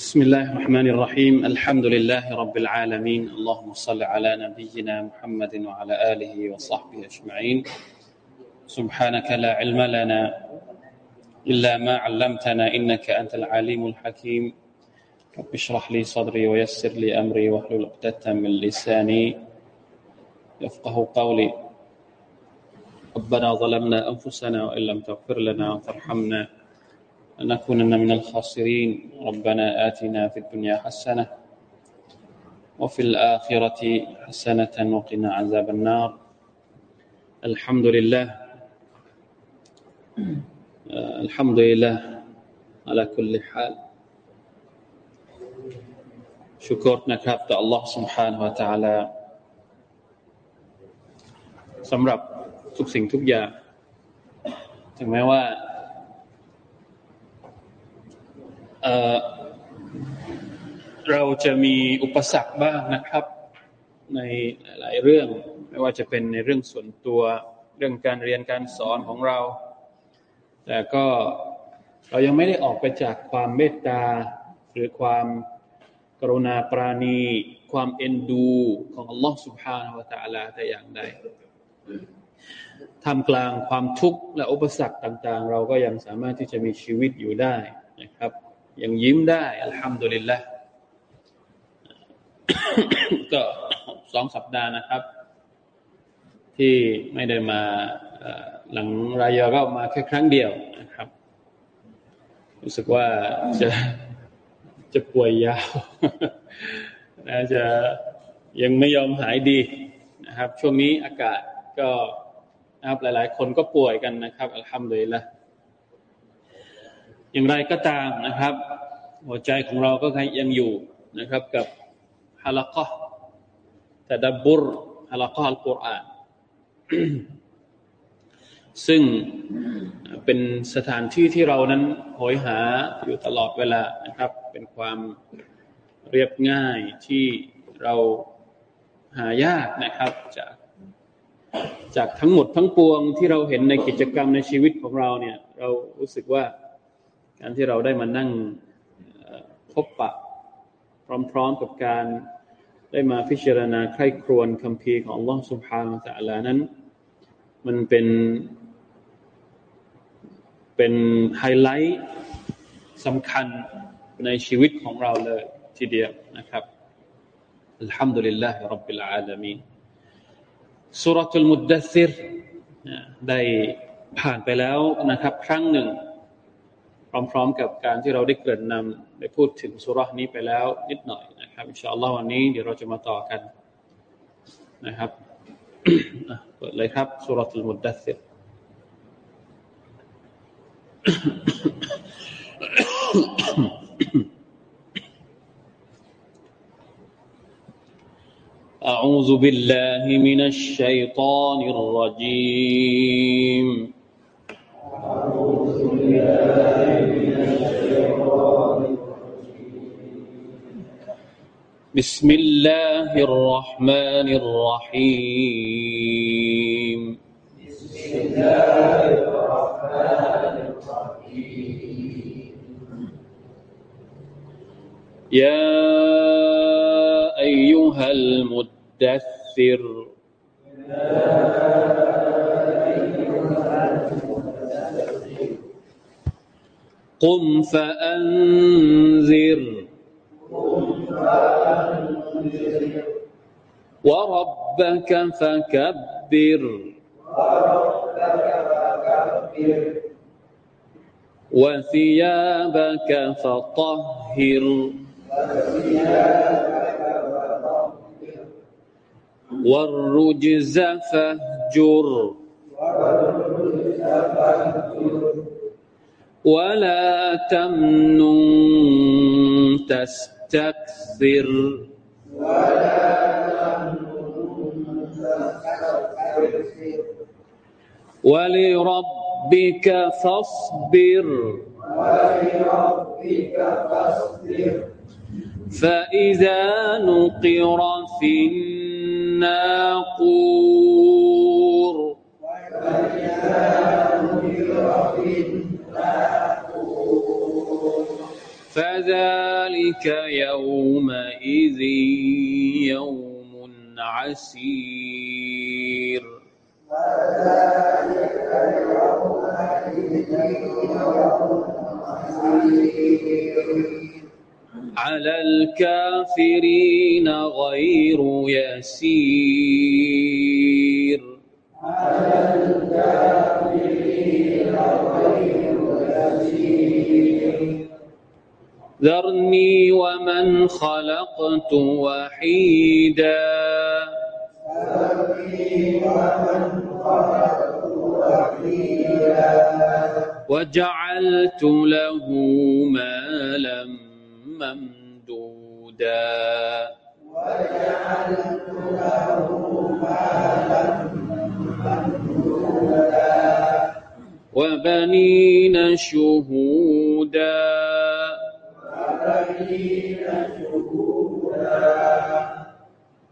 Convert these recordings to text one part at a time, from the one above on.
بسم الله الرحمن الرحيم الحمد لله رب العالمين اللهم صل على نبينا محمد وعلى آله وصحبه أجمعين سبحانك لا علم لنا إلا ما علمتنا إنك أنت العليم الحكيم رب اشرح لي صدري ويسر لي أمري واحلل عقدة من لساني يفقه قولي ربنا ظلمنا أنفسنا وإن لم تغفر لنا وترحمنا لنكونن من الخاسرين ربنا آتنا في الدنيا حسنة وفي الآخرة حسنة وقنا عذاب النار الحمد لله الحمد لله على كل حال شكرنا كابت الله سبحانه وتعالى สำหรับทุกสิ่งทุกอย่างถึงแม้ว่า เราจะมีอุปสรรคบ้างนะครับ ในหลายเรื่อง ไม่ว่าจะเป็นในเรื่องส่วนตัวเรื่องการเรียนการสอนของเรา แต่ก็เรายังไม่ได้ออกไปจากความเมตตา หรือความกรุณาปราณี ความเอ็นดู ของอัลลอฮ์ سبحانه และ تعالى แต่อย่างใดทำกลางความทุกข์และอุปสรรคต่าง ๆ เราก็ยังสามารถที่จะมีชีวิตอยู่ได้นะครับ ยังยิ้มได้อัลฮัมดุลิลละก็สองสัปดาห์นะครับ ที่ไม่ได้มาหลังรายยอก็มาแค่ครั้งเดียวนะครับ รู้สึกว่าจะจะป่วยยาวน่าจะยังไม่ยอมหายดีนะครับ ช่วงนี้อากาศก็นะครับหลาย ๆ คนก็ป่วยกันนะครับอัลฮัมดุลิลละ อย่างไรก็ตามนะครับ หัวใจของเราก็ยังอยู่นะครับกับฮาละกะแต่ดับบุรฮาละกะอัลกุรอานซึ่งเป็นสถานที่ที่เรานั้นหอยหาอยู่ตลอดเวลานะครับ เป็นความเรียบง่ายที่เราหายากนะครับจากจากทั้งหมดทั้งปวงที่เราเห็นในกิจกรรมในชีวิตของเราเนี่ย เรารู้สึกว่า การที่เราได้มานั่งพบปะ พร้อมๆกับการได้มาพิจารณาใคร่ครวญคำพีของล่องสุภาتعالى นั้น มันเป็น เป็นไฮไลท์สำคัญในชีวิตของเราเลยทีเดียวนะครับالحمد لله رب العالمين سورة المدثرได้ผ่านไปแล้วนะครับ ครั้งหนึ่ง พร้อมๆกับการที่เราได้เกริ่นนำได้พูดถึงสุรานี้ไปแล้วนิดหน่อยนะครับอินชาอัลลอฮ์วันนี้เดี๋ยวเราจะมาต่อกันนะครับเปิดเลยครับสุรทูลมุดดัสซิร أعوذ بالله من الشيطان الرجيم أعوذ بالله بسم الله الرحمن الرحيم. بسم الله الرحمن الرحيم يا أيها المدثر. قم فأنذر. وربك فكبر. وثيابك فطهر. والرجز فاهجر. ولا تمنن تستكثر ولربك فاصبر ولربك فاصبر. فإذا نقر في الناقور فذلك يومئذ يوم عسير. على الكافرين غير يسير. على الكافرين غير يسير ذرني ومن خلقت وحيدا. وجعلت له مالا ممدودا. وجعلت له مالا ممدودا وبنين شهودا.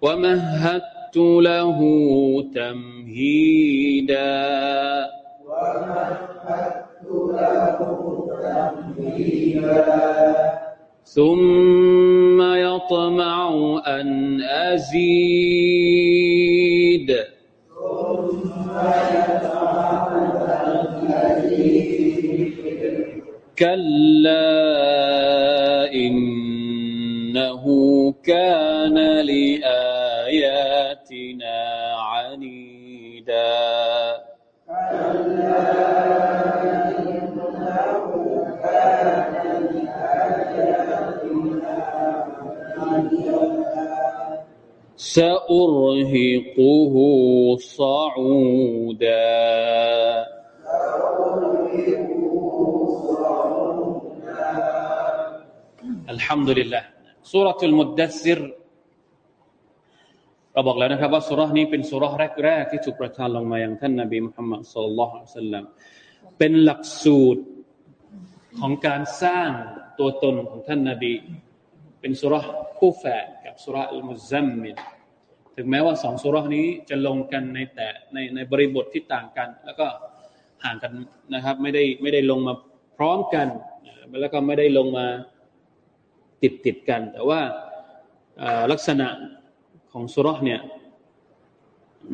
ومهدت له تمهيدا. ومهدت له تمهيدا ثم يطمع أن أزيد. كلا إنه كان لآياتنا عنيدا. سأرهقه صعودا. الحمد لله. สุรทูลมุดดซิรเราบอกแล้วนะครับว่าสุรนี้เป็นสุรแรกๆที่ถูกประทานลงมาอย่างท่านนบีมุฮัมมัดสุลลัลฮุสัลลัมเป็นหลักสูตรของการสร้างตัวตนของท่านนาบี เป็นสุรคู่แฝดกับสุรอัลมุซัมมิลถึงแม้ว่าสองสุรนี้จะลงกันในแต่ในในบริบทที่ต่างกัน แล้วก็ห่างกันนะครับ ไม่ได้ไม่ได้ลงมาพร้อมกัน แล้วก็ไม่ได้ลงมา ติดติดกัน แต่ว่าลักษณะของสุรเนี่ย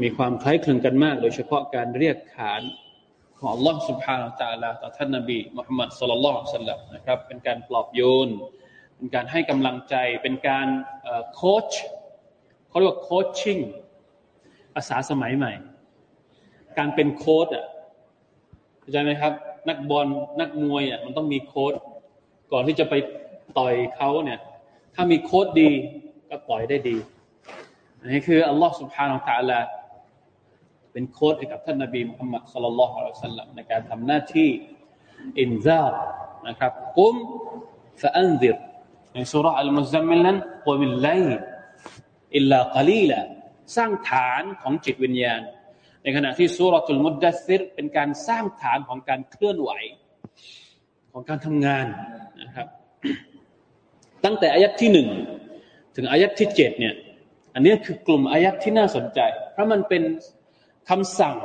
มีความคล้ายคลึงกันมาก โดยเฉพาะการเรียกขานของ Allah سبحانه และ تعالى ต่อท่านนบีมุฮัมมัดสุลลัลลอฮุสัลลัมนะครับเป็นการปลอบโยนเป็นการให้กำลังใจเป็นการโค้ชเขาเรียกว่าโคชชิ่งภาษาสมัยใหม่ การเป็นโค้ชอ่ะเข้าใจไหมครับ นักบอลนักมวยอ่ะมันต้องมีโค้ชก่อนที่จะไป ต่อยเขาเนี่ย ถ้ามีโค้ดดีก็ต่อยได้ดี อันนี้คืออัลลอฮ์สุบฮานาอัลตะลาเป็นโค้ชให้กับท่านนบีมุฮัมมัดصلى الله عليه وسلمในการทำหน้าที่อินซารนะครับกุมฟะอันซิรในสุราอัลมุซัมมิลนั้นกุมิลไลอิลลากลีละสร้างฐานของจิตวิญญาณ ในขณะที่سورة المدثرเป็นการสร้างฐานของการเคลื่อนไหว ของการทำงานนะครับ ตั้งแต่อายัดที่หนึ่งถึงอายัดที่เจ็ดเนี่ยอันนี้คือกลุ่มอายัดที่น่าสนใจ เพราะมันเป็นคำสั่ง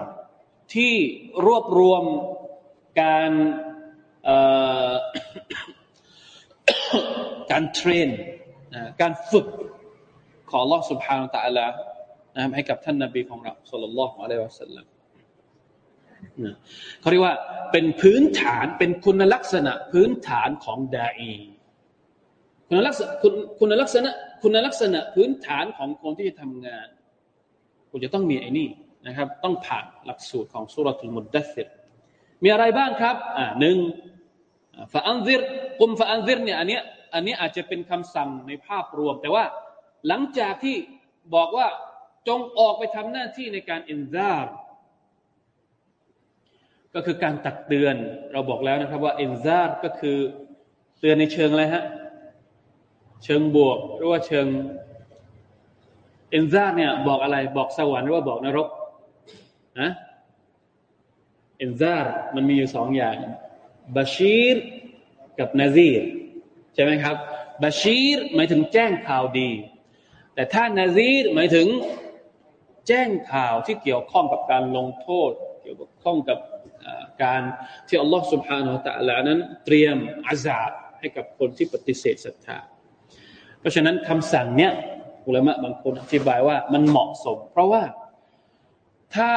ที่รวบรวมการการเทรนการฝึกของ Allah سبحانه และ تعالى นะครับให้กับท่านนาบีของเราสุลลัลลอฮุอะลัยฮิวะสัลลัมเขาเรียกว่าเป็นพื้นฐานเป็นคุณลักษณะพื้นฐานของดาอี คุณลักษณะคุณลักษณะ คุณลักษณะพื้นฐานของคนที่จะทำงาน คุณจะต้องมีไอ้นี่นะครับ ต้องผ่านหลักสูตรของสุรทูลมุดดัสซิรมีอะไรบ้างครับ อ่าหนึ่งฟาอันซิรกุมฟาอันซิรเนี่ยอันเนี้ยอันนี้อาจจะเป็นคำสั่งในภาพรวม แต่ว่าหลังจากที่บอกว่าจงออกไปทำหน้าที่ในการอินซาร์ก็คือการตักเตือนเราบอกแล้วนะครับว่าอินซาร์ก็คือเตือนในเชิงอะไรฮะ เชิงบวก หรือว่าเชิงเอนซาเนี่ยบอกอะไรบอกสวรรค์หรือว่าบอกนรกนะเอนซามันมีอยู่สองอย่างบาชีรกับนาซีรใช่ไหมครับบาชีรหมายถึงแจ้งข่าวดี แต่ถ้านาซีรหมายถึงแจ้งข่าวที่เกี่ยวข้องกับการลงโทษ เกี่ยวข้องกับการที่อัลลอฮฺสุบฮานาอัลลอฮฺนั้น เตรียมอาซาบให้กับคนที่ปฏิเสธศรัทธา เพราะฉะนั้นคำสั่งเนี้ยอุลามะบางคนอธิบายว่ามันเหมาะสม เพราะว่าถ้า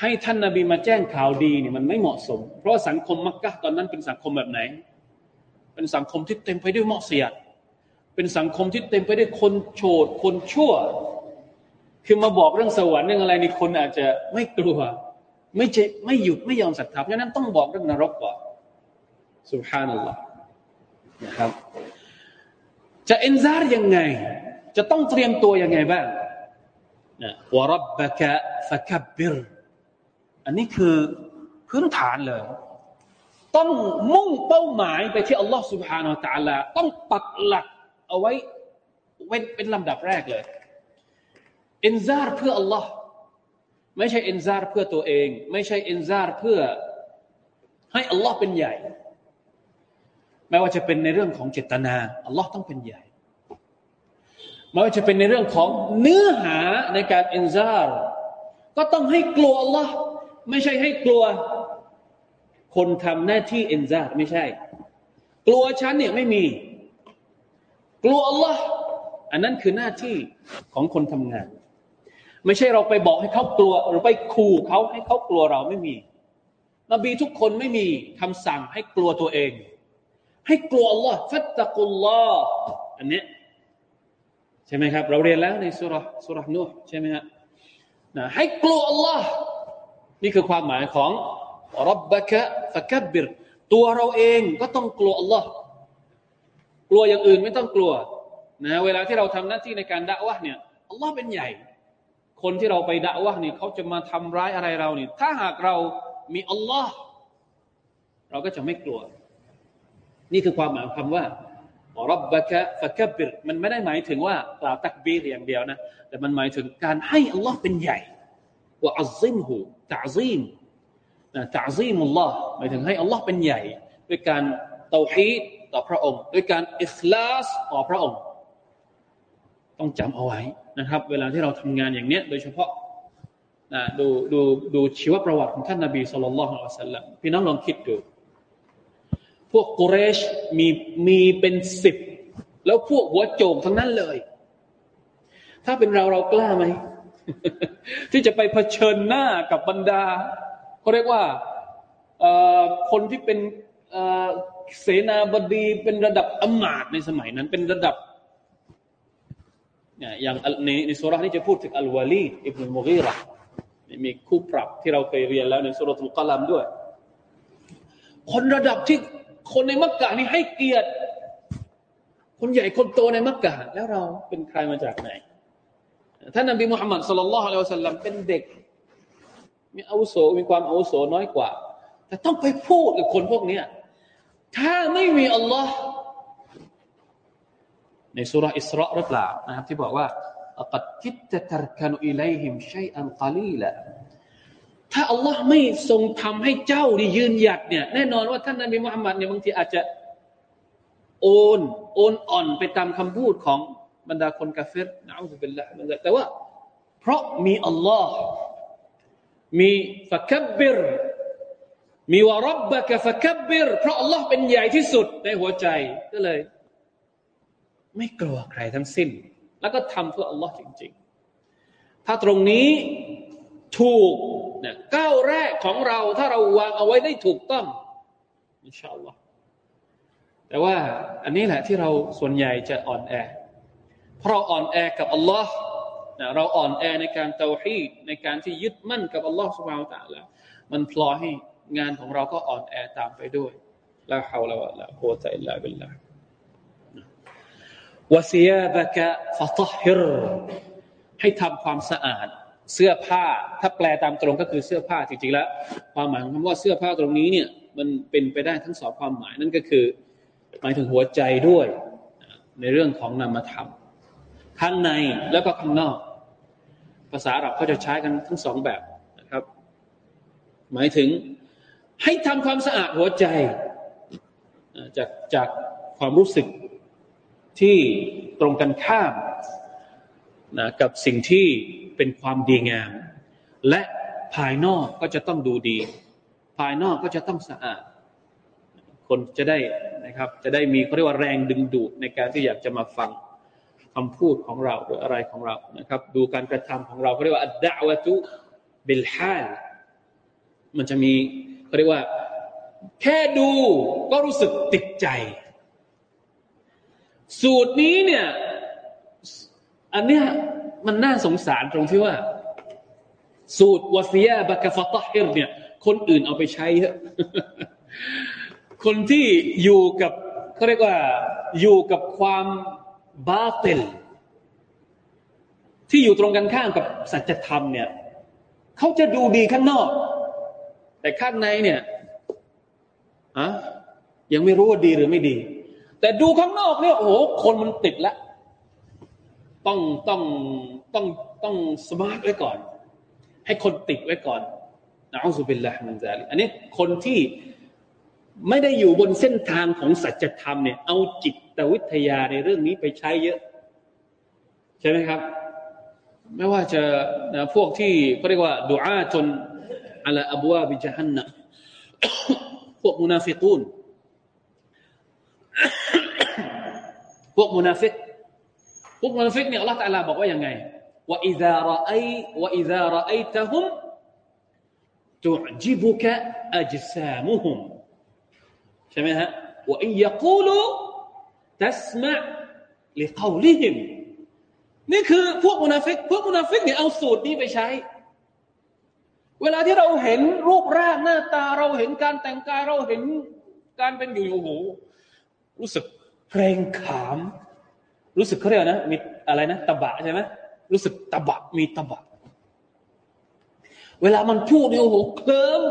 ให้ท่านนาบีมาแจ้งข่าวดีเนี่ยมันไม่เหมาะสม เพราะสังคมมักกะตอนนั้นเป็นสังคมแบบไหน เป็นสังคมที่เต็มไปด้วยมอเสียดเป็นสังคมที่เต็มไปด้วยคนโฉดคนชั่ว คือมาบอกเรื่องสวรรค์เรื่องอะไรนี่คนอาจจะไม่กลัว ไม่เจไม่หยุดไม่ยอมศรัทธาเพราะนั้นต้องบอกเรื่องนรกก่อนสุภานัลลอฮ์นะครับ จะเอนซาร์ยังไง จะต้องเตรียมตัวยังไงบ้างนะวรับบะกะฟะคับบิรอันนี้คือพื้นฐานเลย ต้องมุ่งเป้าหมายไปที่อัลลอฮ์ سبحانه และ تعالى ต้องปักหลักเอาไว้เว้นเป็นลำดับแรกเลยเอนซาร์เพื่ออัลลอฮ์ไม่ใช่เอนซาร์เพื่อตัวเอง ไม่ใช่เอนซาร์เพื่อให้อัลลอฮ์เป็นใหญ่ ไม่ว่าจะเป็นในเรื่องของเจตนาอัลลอฮ์ต้องเป็นใหญ่ไม่ว่าจะเป็นในเรื่องของเนื้อหาในการ إنذار ก็ต้องให้กลัวอัลลอฮ์ไม่ใช่ให้กลัว คนทำหน้าที่ إنذار ไม่ใช่ กลัวฉันเนี่ยไม่มี กลัวอัลลอฮ์อันนั้นคือหน้าที่ของคนทำงาน ไม่ใช่เราไปบอกให้เขากลัว หรือไปขู่เขาให้เขากลัวเราไม่มี นบีทุกคนไม่มีคำสั่งให้กลัวตัวเอง ให้กลัวอัลลอฮ์ฟัตตะกุลลอฮ์อันนี้ใช่ไหมครับ เราเรียนแล้วในสุรสุรนูใช่ไหมฮะนะให้กลัวอัลลอฮ์นี่คือความหมายของรับบะกะฟะกับบรตัวเราเองก็ต้องกลัวอัลลอฮ์กลัวอย่างอื่นไม่ต้องกลัวนะเวลาที่เราทำหน้าที่ในการด่าวะเนี่ยอัลลอฮ์เป็นใหญ่ คนที่เราไปด่าวะเนี่ยเขาจะมาทำร้ายอะไรเราเนี่ยถ้าหากเรามีอัลลอฮ์เราก็จะไม่กลัว นี่คือความหมายคำว่ารับบะกะฟะกับิรมันไม่ได้หมายถึงว่ากล่าวตักบีรอย่างเดียวนะ แต่มันหมายถึงการให้อัลลอฮ์เป็นใหญ่ว่าอัลซิมหูตะซีมนะตะซีมุลลอฮ์หมายถึงให้อัลลอฮ์เป็นใหญ่ ด้วยการเตาฮีดต่อพระองค์ ด้วยการอิคลาสต่อพระองค์ ต้องจำเอาไว้นะครับ เวลาที่เราทำงานอย่างเนี้ย โดยเฉพาะนะดูดูดูชีวประวัติของท่านนาบีสุลต่านละฮ์อัลสลัมพี่น้องลองคิดดู พวกกุเรชมีมีเป็นสิบแล้วพวกหัวโจกทั้งนั้นเลย ถ้าเป็นเราเรากล้าไหม ที่จะไปเผชิญหน้ากับบรรดาเขาเรียกว่าคนที่เป็นเสนาบดีเป็นระดับอมาตในสมัยนั้น เป็นระดับเนี่ยอย่างในในสุรานี้จะพูดถึงอัลวาลีอิบนุมุกีระมีคู่ปรับที่เราเคยเรียนแล้วในสุรทูลกลามด้วย คนระดับที่ คนในมักกะนี่ให้เกียรติ คนใหญ่คนโตในมักกะแล้วเราเป็นใครมาจากไหน ท่านนบีมุฮัมมัดสุลลัลฮุอะลัยฮิวสัลลัมเป็นเด็ก มีอาวุโสมีความอาวุโสน้อยกว่า แต่ต้องไปพูดกับคนพวกนี้ถ้าไม่มีอัลลอฮ์ในสุราอิสราหรือเปล่านะครับที่บอกว่าอัลกัดคิดจะตรกันุอิเลหิมชัยอันกาลีละ ถ้าอัลลอฮ์ไม่ทรงทำให้เจ้านี่ยืนหยัดเนี่ย แน่นอนว่าท่านนบีมุฮัมมัดเนี่ยบางทีอาจจะโอนโอนอ่อนไปตามคำพูดของบรรดาคนกาเฟรนะอัลลอฮฺเป็นละแต่ว่า เพราะมีอัลลอฮ์มีฟะคับบิรมีวารับบะกะฟะคับบิรเพราะอัลลอฮ์เป็นใหญ่ที่สุดในหัวใจก็เลย ไม่กลัวใครทั้งสิ้น แล้วก็ทำเพื่ออัลลอฮ์จริง ๆ ถ้าตรงนี้ถูก นะก้าวแรกของเราถ้าเราวางเอาไว้ได้ถูกต้องإن شاء الله แต่ว่าอันนี้แหละที่เราส่วนใหญ่จะอ่อนแอ เพราะอ่อนแอกับอัลลอฮ์นะเราอ่อนแอในการเตาฮีดในการที่ยึดมั่นกับอัลลอฮ์سبحانه وتعالى มันพลอยให้งานของเราก็อ่อนแอตามไปด้วยلا حول ولا قوة إلا بالله وثيابك فطهرให้ทำความสะอาด เสื้อผ้า ถ้าแปลตามตรงก็คือเสื้อผ้าจริงๆแล้ว ความหมายของคำว่าเสื้อผ้าตรงนี้เนี่ย มันเป็นไปได้ทั้งสองความหมายนั่นก็คือ หมายถึงหัวใจด้วย ในเรื่องของนามธรรมข้างในแล้วก็ข้างนอก ภาษาอับเขาจะใช้กันทั้งสองแบบนะครับ หมายถึงให้ทำความสะอาดหัวใจจากจากความรู้สึกที่ตรงกันข้าม นะกับสิ่งที่เป็นความดีงาม และภายนอกก็จะต้องดูดี ภายนอกก็จะต้องสะอาด คนจะได้นะครับ จะได้มีเขาเรียกว่าแรงดึงดูดในการที่อยากจะมาฟังคำพูดของเราหรืออะไรของเรานะครับ ดูการกระทำของเราเขาเรียกว่าอัดดะวะตุบิลฮาลมันจะมีเขาเรียกว่า แค่ดูก็รู้สึกติดใจ สูตรนี้เนี่ย อันเนี้ยมันน่าสงสารตรงที่ว่า สูตรวาซียบักฟะตาฮิรเนี่ย คนอื่นเอาไปใช้เยอะคนที่อยู่กับเขาเรียกว่า อยู่กับความบาเตลที่อยู่ตรงกันข้ามกับสัจธรรมเนี่ยเขาจะดูดีข้างนอก แต่ข้างในเนี่ยอะยังไม่รู้ว่าดีหรือไม่ดี แต่ดูข้างนอกเนี่ยโอ้โหคนมันติดแล้ว ต้องต้องต้องต้องสมาร์ทไว้ก่อน ให้คนติดไว้ก่อนนะอัลลอฮฺเป็นละมันจาลิอันนี้คนที่ไม่ได้อยู่บนเส้นทางของสัจธรรมเนี่ย เอาจิตวิทยาในเรื่องนี้ไปใช้เยอะ ใช่ไหมครับ ไม่ว่าจะนะพวกที่เขาเรียกว่าดูอาจนอัลอบัวบิจฮันนะพวกมุนาฟิกูนพวกมุนาฟิก พวกมุนาฟิกเนี่ยอัลลอฮฺตาลาบอกว่ายังไงว่าอิซาระไอว่าอิซาระไอตะฮุมตุจิบุกะอัจซามุฮุมใช่ไหมฮะว่าอิยกูลูทัสมะลิกาวลิฮิมนี่คือพวกมุนาฟิกพวกมุนาฟิกเนี่ยเอาสูตรนี้ไปใช้ เวลาที่เราเห็นรูปร่างหน้าตาเราเห็นการแต่งกายเราเห็นการเป็นอยู่โอ้โหรู้สึกเกรงขาม รู้สึกเขาเรียกนะ มีอะไรนะตะบะใช่ไหมรู้สึกตะบะมีตะบะ เวลามันพูดเนี่ยโอ้โหเคลิ้ม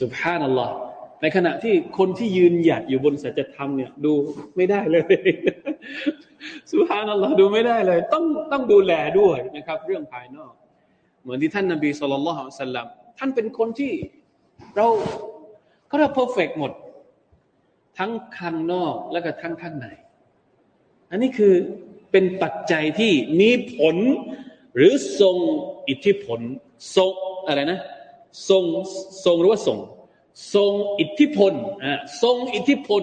สุบฮานัลลอฮ์ในขณะที่คนที่ยืนหยัดอยู่บนสัจธรรมเนี่ย ดูไม่ได้เลยสุภานัลลอฮ์ดูไม่ได้เลย ต้องต้องดูแลด้วยนะครับ เรื่องภายนอก เหมือนที่ท่านนบีสุลต่านละฮ์สัลลัมท่านเป็นคนที่เราก็เราเพอร์เฟกหมด ทั้งข้างนอกและก็ทั้งข้างใน อันนี้คือเป็นปัจจัยที่มีผล หรือทรงอิทธิพลทรงอะไรนะทรงทรงหรือว่าทรงทรงอิทธิพลอ่าทรงอิทธิพล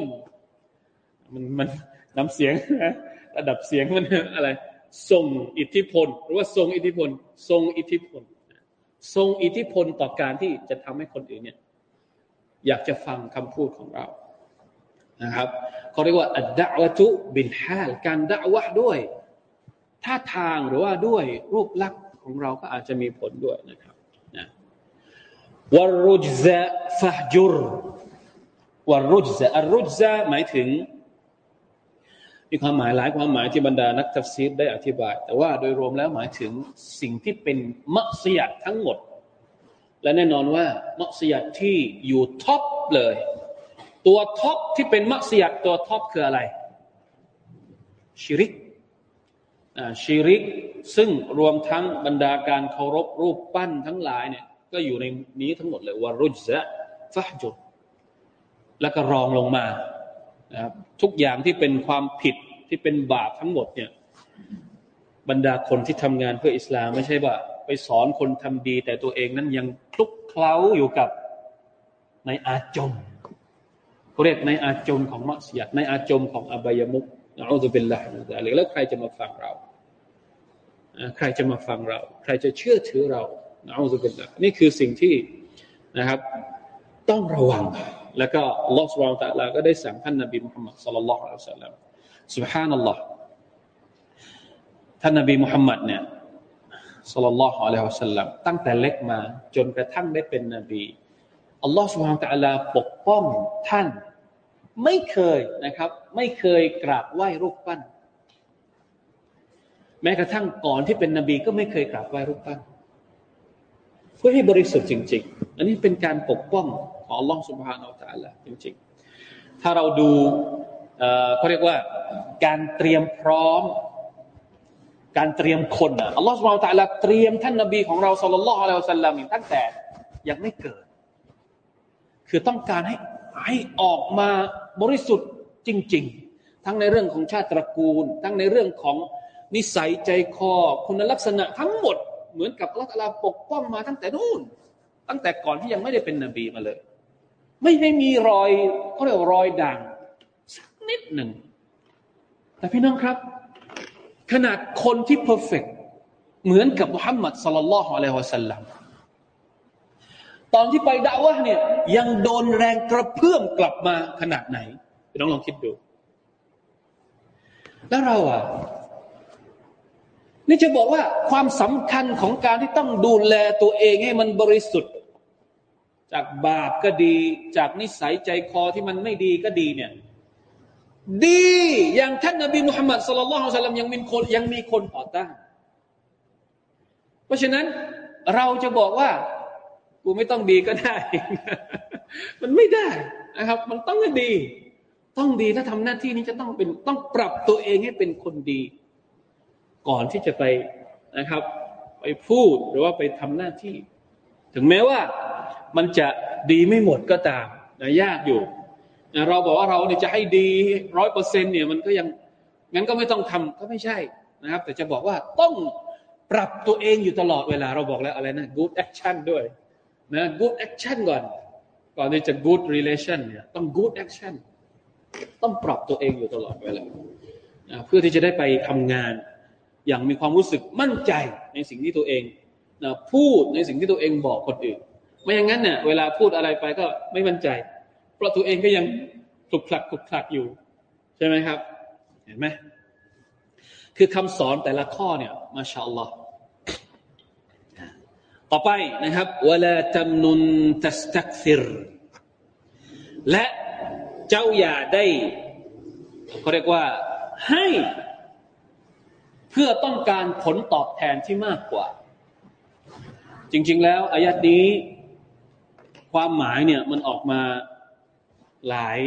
มันมันน้ำเสียงระดับเสียงมันอะไรทรงอิทธิพล หรือว่าทรงอิทธิพลทรงอิทธิพลทรงอิทธิพลต่อการที่จะทำให้คนอื่นเนี่ย อยากจะฟังคำพูดของเรา นะครับเขาเรียกว่าอัดดะวะตุบินฮาลการดะวะด้วยท่าทางหรือว่าด้วยรูปลักษณ์ของเราก็อาจจะมีผลด้วยนะครับวารุจซะفاهجر والرجز الرجزหมายถึง มีความหมายหลายความหมายที่บรรดานักตัฟซีรได้อธิบาย แต่ว่าโดยรวมแล้วหมายถึงสิ่งที่เป็น معصية ทั้งหมด และแน่นอนว่าمعصية ที่อยู่ top เลย ตัว top ที่เป็น معصية ตัว top คืออะไร ชิริกชิริกซึ่งรวมทั้งบรรดาการเคารพรูปปั้นทั้งหลายเนี่ยก็อยู่ในนี้ทั้งหมดเลยวารุจซะฟะจุแล้วก็รองลงมานะครับทุกอย่างที่เป็นความผิดที่เป็นบาปทั้งหมดเนี่ยบรรดาคนที่ทำงานเพื่ออิสลามไม่ใช่ว่า ไปสอนคนทำดี แต่ตัวเองนั้นยังคลุกเคล้าอยู่กับในอาจม เขาเรียกในอาจมของมัสยิดในอาจมของอบายมุกอัลลอฮฺเป็นหลักแล้วใครจะมาฟังเราใครจะมาฟังเรา ใครจะเชื่อถือเราอัลลอฮฺเป็นหลันี่คือสิ่งที่นะครับ ต้องระวัง แล้วก็ลอฮฺสุบาลตะลาก็ได้สั่งท่านนบีมุฮัมมัดสุลลัลลอฮุอะลัยฮิสัลลัมสุบฮานัลลอฮ์ท่านนบีมุฮัมมัดเนี่ยสุลลัลลอฮุอะลัยฮิสัลลัมตั้งแต่เล็กมา จนกระทั่งได้เป็นนบีอัลลอฮฺสุบฮานตะลาปกป้องท่าน ไม่เคยนะครับ ไม่เคยกราบไหว้รูปปั้น แม้กระทั่งก่อนที่เป็นนบีก็ไม่เคยกราบไหว้รูปปั้นเพื่อให้บริสุทธิ์จริง ๆ อันนี้เป็นการปกป้องของอัลลอฮฺสุบฮานาอัลตะละจริง ๆ ถ้าเราดูเขาเรียกว่าการเตรียมพร้อม การเตรียมคนอะอัลลอฮฺสุบฮานาอัลตะละเตรียมท่านนบีของเราสุลลัลลอฮุอะลัยฮิวะสัลลัมตั้งแต่ยังไม่เกิด คือต้องการให้ ให้ออกมาบริสุทธิ์จริง ๆ ทั้งในเรื่องของชาติตระกูล ทั้งในเรื่องของนิสัยใจคอคุณลักษณะทั้งหมดเหมือนกับอัลลอฮฺปกป้องมาตั้งแต่นู่น ตั้งแต่ก่อนที่ยังไม่ได้เป็นนบีมาเลย ไม่ให้มีรอยเขาเรียกรอยด่างสักนิดหนึ่ง แต่พี่น้องครับ ขนาดคนที่เพอร์เฟกเหมือนกับมุฮัมมัดสลลัลลอฮุอะลัยฮิวะสัลลัม ตอนที่ไปด่าวะเนี่ยยังโดนแรงกระเพื่อมกลับมาขนาดไหนพี่น้องลองคิดดู แล้วเราอะ นี่จะบอกว่าความสำคัญของการที่ต้องดูแลตัวเองให้มันบริสุทธิ์ จากบาปก็ดี จากนิสัยใจคอที่มันไม่ดีก็ดีเนี่ย ดีอย่างท่านนบีมุฮัมมัดสุลลัลฮุซัลลัมยังมีคนยังมีคนต่อต้านเพราะฉะนั้นเราจะบอกว่า กูไม่ต้องดีก็ได้ มันไม่ได้นะครับ มันต้องดี ต้องดีถ้าทำหน้าที่นี้จะต้องเป็นต้องปรับตัวเองให้เป็นคนดี ก่อนที่จะไปนะครับ ไปพูดหรือว่าไปทำหน้าที่ ถึงแม้ว่ามันจะดีไม่หมดก็ตามนะยากอยู่นะเราบอกว่าเราเนี่ยจะให้ดีร้อยเปอร์เซ็นเนี่ยมันก็ยังงั้นก็ไม่ต้องทำก็ไม่ใช่นะครับ แต่จะบอกว่าต้องปรับตัวเองอยู่ตลอดเวลา เราบอกแล้วอะไรนะ good action ด้วย นะ good action ก่อน ก่อนที่จะ good relation เนี่ยต้อง good action ต้องปรับตัวเองอยู่ตลอดเวลาเพื่อที่จะได้ไปทำงาน อย่างมีความรู้สึกมั่นใจในสิ่งที่ตัวเองนะพูดในสิ่งที่ตัวเองบอกคนอื่น ไม่อย่างนั้นเนี่ยเวลาพูดอะไรไปก็ไม่มั่นใจ เพราะตัวเองก็ยังคลุกคลักคลุกคลักอยู่ ใช่ไหมครับ เห็นไหมคือคำสอนแต่ละข้อเนี่ยมาชาอัลลอฮ์ ต่อไปนะครับวลาตำนุนตัสตักซิรและเจ้าอย่าได้เขาเรียกว่าให้เพื่อต้องการผลตอบแทนที่มากกว่า จริง ๆ แล้วอายัดนี้ ความหมายเนี่ยมันออกมาหลาย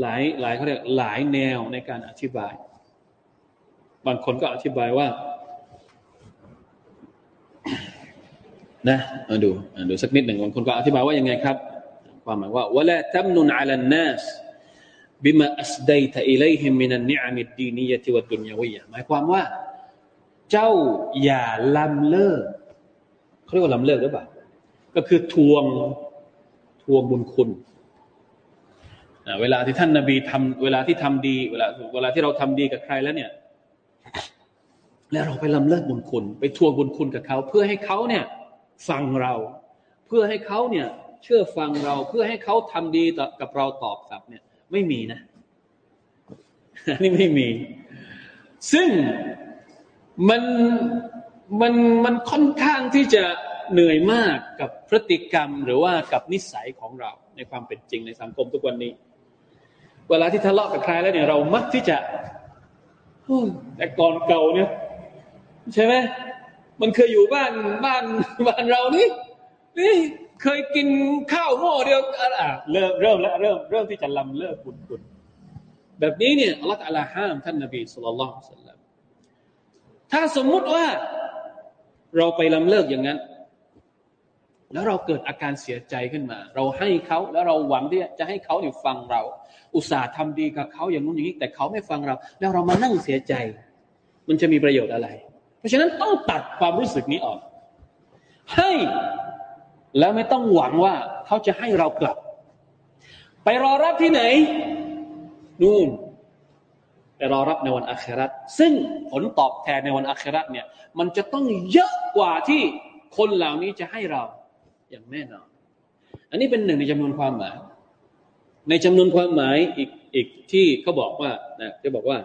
หลายหลายเขาเรียกหลายแนวในการอธิบาย บางคนก็อธิบายว่า นะมาดูดูสักนิดหนึ่งบางคนก็อธิบายว่ายังไงครับ ความหมายว่าวะละตัมนุนอัลนัสบิมาอัสดัยตอิเลหิมมินันนิอามิดดีนียติวัดดุนยาวิยหมายความว่า เจ้าอย่าลำเลิกเขาเรียกว่าลำเลิกหรือเปล่าก็คือทวงทวงบุญคุณเวลาที่ท่านนาบีทำเวลาที่ทำดีเวลาเวลาที่เราทำดีกับใครแล้วเนี่ย แล้วเราไปลำเลิกบุญคุณ ไปทวงบุญคุณกับเขา เพื่อให้เขาเนี่ย ฟังเรา เพื่อให้เขาเนี่ยเชื่อฟังเราเพื่อให้เขาทำดีกับเราตอบกลับเนี่ย ไม่มีนะนี่ไม่มี ซึ่งมันมันมันค่อนข้างที่จะเหนื่อยมากกับพฤติกรรมหรือว่ากับนิสัยของเราในความเป็นจริงในสังคมทุกวันนี้ เวลาที่ทะเลาะกับใครแล้วเนี่ยเรามักที่จะแต่ก่อนเก่าเนี่ย ใช่ไหม มันเคยอยู่บ้านบ้านบ้านเรานี่นี่เคยกินข้าวหม้อเดียวอะเริ่มเริ่มแล้วเริ่มเริ่มที่จะลำเลิกบุญคุณแบบนี้เนี่ยอัลลอฮฺอาห้ามท่านนบีสุลต่านละสัลลัมถ้าสมมุติว่าเราไปลำเลิกอย่างนั้น แล้วเราเกิดอาการเสียใจขึ้นมา เราให้เขาแล้วเราหวังที่จะให้เขาเนี่ยฟังเรา อุตส่าห์ทำดีกับเขาอย่างนู้นอย่างนี้ แต่เขาไม่ฟังเรา แล้วเรามานั่งเสียใจ มันจะมีประโยชน์อะไร เพราะฉะนั้นต้องตัดความรู้สึกนี้ออก ให้แล้วไม่ต้องหวังว่าเขาจะให้เรากลับ ไปรอรับที่ไหน นู่น ไปรอรับในวันอัคราซึ่งผลตอบแทนในวันอัคราเนี่ย มันจะต้องเยอะกว่าที่คนเหล่านี้จะให้เราอย่างแน่นอน อันนี้เป็นหนึ่งในจำนวนความหมาย ในจำนวนความหมายอีกอีกที่เขาบอกว่านะเขาบอกว่า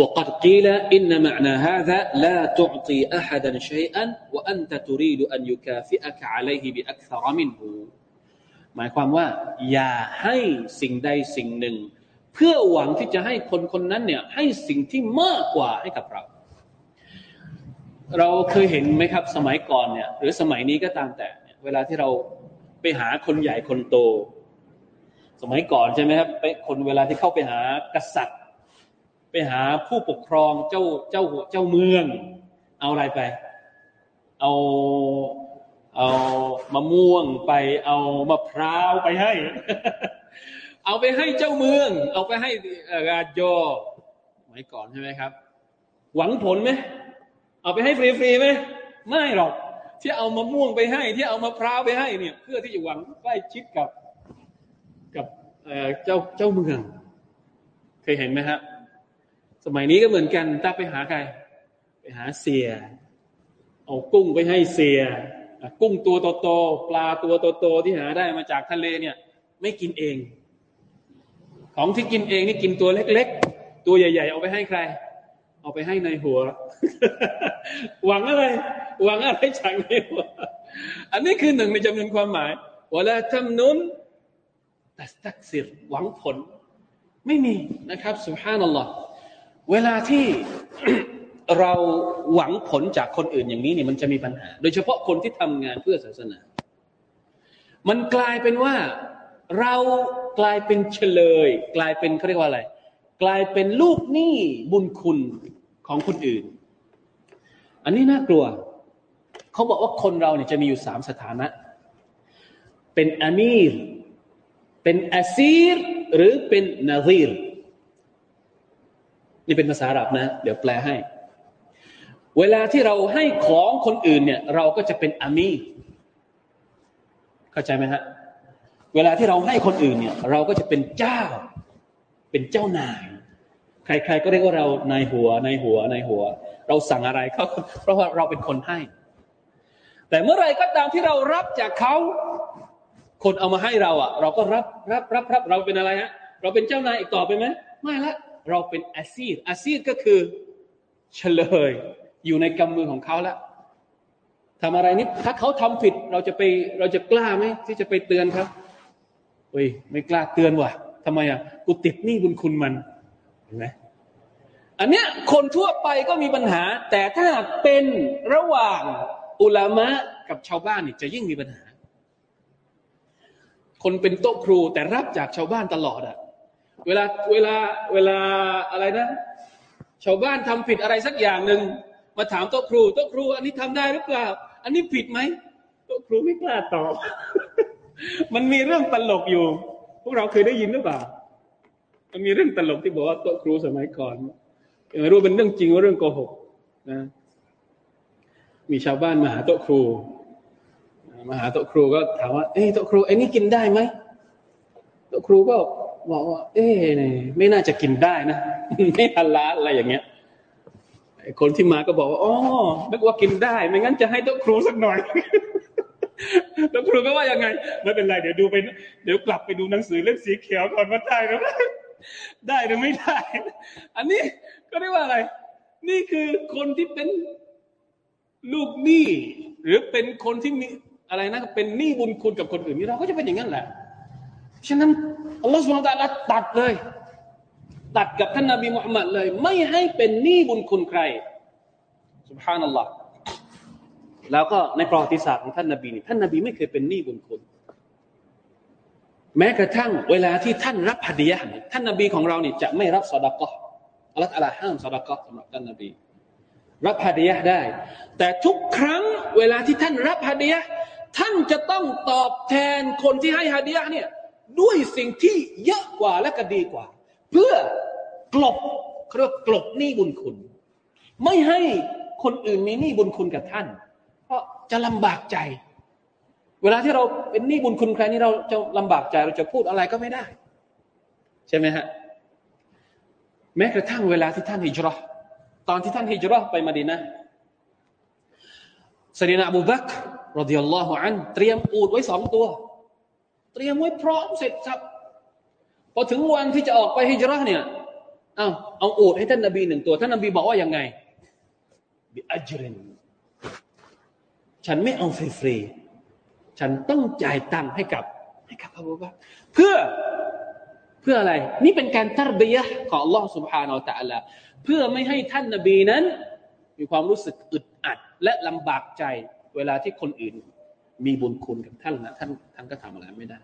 وقد قيل إن معنى هذا لا تعطي أحدا شيئا وأنت تريد أن يكافئك عليه بأكثر منه หมายความว่า อย่าให้สิ่งใดสิ่งหนึ่ง เพื่อหวังที่จะให้คนคนนั้นเนี่ยให้สิ่งที่มากกว่าให้กับเรา เราเคยเห็นไหมครับ สมัยก่อนเนี่ยหรือสมัยนี้ก็ตามแต่เวลาที่เราไปหาคนใหญ่คนโต สมัยก่อนใช่ไหมครับไปคนเวลาที่เข้าไปหากษัตริย์ ไปหาผู้ปกครองเจ้าเจ้าเจ้าเมือง เอาอะไรไป เอาเอามะม่วงไป เอามะพร้าวไปให้ เอาไปให้เจ้าเมือง เอาไปให้ราโยสมัยก่อนใช่ไหมครับ หวังผลไหมเอาไปให้ฟรีๆไหมไม่หรอก ที่เอามะม่วงไปให้ ที่เอามะพร้าวไปให้เนี่ย เพื่อที่จะหวังใกล้ชิดกับกับเจ้าเจ้าเมือง เคยเห็นไหมฮะ สมัยนี้ก็เหมือนกันถ้าไปหาใคร ไปหาเสีย เอากุ้งไปให้เสีย กุ้งตัวโตๆปลาตัวโตๆที่หาได้มาจากทะเลเนี่ย ไม่กินเอง ของที่กินเองนี่กินตัวเล็ก ๆ ตัวใหญ่ ๆ เอาไปให้ใคร เอาไปให้ในหัว หวังอะไร หวังอะไรจากในหัวอันนี้คือหนึ่งในจำนวนความหมายว่าละทำนุนแตัสตักสิรหวังผล ไม่มีนะครับสุภานัลลอฮ์ เวลาที่เราหวังผลจากคนอื่นอย่างนี้เนี่ยมันจะมีปัญหา โดยเฉพาะคนที่ทำงานเพื่อศาสนา มันกลายเป็นว่าเรากลายเป็นเฉลย กลายเป็นเขาเรียกว่าอะไร กลายเป็นลูกหนี้บุญคุณของคนอื่น อันนี้น่ากลัว เขาบอกว่าคนเราเนี่ยจะมีอยู่สามสถานะ เป็นอามีร เป็นอาซีร หรือเป็นนาซีร นี่เป็นภาษาอาหรับนะ เดี๋ยวแปลให้ เวลาที่เราให้ของคนอื่นเนี่ย เราก็จะเป็นอามีเข้าใจไหมฮะเวลาที่เราให้คนอื่นเนี่ย เราก็จะเป็นเจ้า เป็นเจ้านาย ใคร ๆ ก็เรียกว่าเรานายหัวนายหัวนายหัว เราสั่งอะไรเขาเพราะว่าเราเป็นคนให้ แต่เมื่อไรก็ตามที่เรารับจากเขาคนเอามาให้เราอะ เราก็รับรับรับรับเราเป็นอะไรฮะเราเป็นเจ้านายอีกต่อไปไหมไม่ละ เราเป็นอาซีดอาซีดก็คือเฉลย อยู่ในกำมือของเขาแล้วทำอะไรนิดถ้าเขาทำผิด เราจะไปเราจะกล้าไหมที่จะไปเตือนครับเฮ้ยไม่กล้าเตือนว่ะทำไมอะกูติดหนี้บุญคุณมันเห็นไหมอันเนี้ยคนทั่วไปก็มีปัญหา แต่ถ้าเป็นระหว่างอุลามะกับชาวบ้านนี่จะยิ่งมีปัญหา คนเป็นโต๊ะครูแต่รับจากชาวบ้านตลอดอะ เวลาเวลาเวลาอะไรนะ ชาวบ้านทำผิดอะไรสักอย่างหนึ่งมาถามโต๊ะครูโต๊ะครู อันนี้ทำได้หรือเปล่า อันนี้ผิดไหมโต๊ะครูไม่กล้าตอบ มันมีเรื่องตลกอยู่ พวกเราเคยได้ยินหรือเปล่า มันมีเรื่องตลกที่บอกว่าโต๊ะครูสมัยก่อนไม่รู้เป็นเรื่องจริงหรือเรื่องโกหกนะมีชาวบ้านมาหาโต๊ะครูมาหาโต๊ะครูก็ถามว่าเอ้โต๊ะครูไอ้นี่กินได้ไหมโต๊ะครูก็ บอกว่า เอ๊เนี่ยไม่น่าจะกินได้นะไม่ทันละอะไรอย่างเงี้ยคนที่มาก็บอกว่าอ๋อนึกว่ากินได้ ไม่งั้นจะให้โต๊ะครูสักหน่อยโต๊ะครูก็ว่ายังไง ไม่เป็นไร เดี๋ยวดูไป เดี๋ยวกลับไปดูหนังสือเล่มสีเขียวก่อนว่าได้หรือไม่ได้หรือไม่ได้ อันนี้ก็เรียกว่าอะไร นี่คือคนที่เป็นลูกหนี้หรือเป็นคนที่มีอะไรนะเป็นหนี้บุญคุณกับคนอื่นนี่เราก็จะเป็นอย่างนั้นแหละ ฉะนั้นอัลลอฮฺสุบานตะลาตัดเลย ตัดกับท่านนาบีมุฮัมมัดเลย ไม่ให้เป็นหนี้บุญคุณใครสุบฮานัลลอฮ์แล้วก็ในประวัติศาสตร์ของท่านนาบีนี่ท่านนาบีไม่เคยเป็นหนี้บุญคุณ แม้กระทั่งเวลาที่ท่านรับฮดียะท่านนาบีของเรานี่จะไม่รับสดกะอัลลอฮฺอัลาห้ามสดกะสำหรับท่านนาบี รับฮดียะได้ แต่ทุกครั้งเวลาที่ท่านรับฮดียะท่านจะต้องตอบแทนคนที่ให้ฮดียะเนี่ย ด้วยสิ่งที่เยอะกว่าและก็ดีกว่า เพื่อกลบเรียกกลบหนี้บุญคุณ ไม่ให้คนอื่นมีหนี้บุญคุณกับท่าน เพราะจะลำบากใจ เวลาที่เราเป็นหนี้บุญคุณใครนี่เราจะลำบากใจเราจะพูดอะไรก็ไม่ได้ ใช่ไหมฮะแม้กระทั่งเวลาที่ท่านฮิจรัตอนที่ท่านฮิจรัไปมาดีนะสรีนาอบูบักรดิยัลลอฮุอันเตรียมอูดไว้สองตัว เตรียมไว้พร้อมเสร็จสับพอถึงวันที่จะออกไปฮิจรัชเนี่ยเอาเอาอูดให้ท่านนบีหนึ่งตัว ท่านนบีบอกว่ายังไงบิอัจรินฉันไม่เอาฟรีๆฉันต้องจ่ายตังค์ให้กับ ให้กับอบูบักเพื่อเพื่ออะไร นี่เป็นการตรบียะของ Allah سبحانه และ تعالى เพื่อไม่ให้ท่านนบีนั้น มีความรู้สึกอึดอัด และลำบากใจ เวลาที่คนอื่น มีบุญคุณกับท่านนะท่านท่านก็ทำอะไรไม่ได้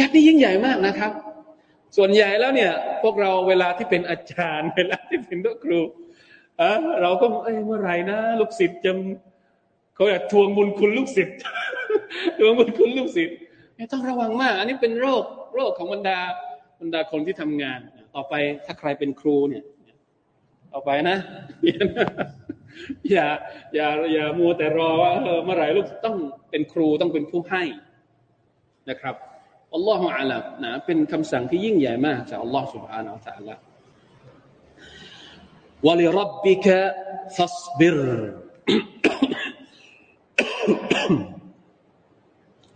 ยักษ์นี่ยิ่งใหญ่มากนะครับ ส่วนใหญ่แล้วเนี่ย พวกเราเวลาที่เป็นอาจารย์เวลาที่เป็นครูอะเราก็เอ้เมื่อไหร่นะลูกศิษย์จะเขาอยากทวงบุญคุณลูกศิษย์ทวงบุญคุณลูกศิษย์ต้องระวังมาก อันนี้เป็นโรคโรคของบรรดาบรรดาคนที่ทำงาน ต่อไปถ้าใครเป็นครูเนี่ย ต่อไปนะ อย่าอย่าอย่ามัวแต่รอว่าเมื่อไหร่ลูกต้องเป็นครูต้องเป็นผู้ให้นะครับอัลลอฮฺอาลัมนะเป็นคำสั่งที่ยิ่งใหญ่มากจากอัลลอฮฺสุบฮานาอัลลอฮฺวะลิรับบิกะฟัสบิร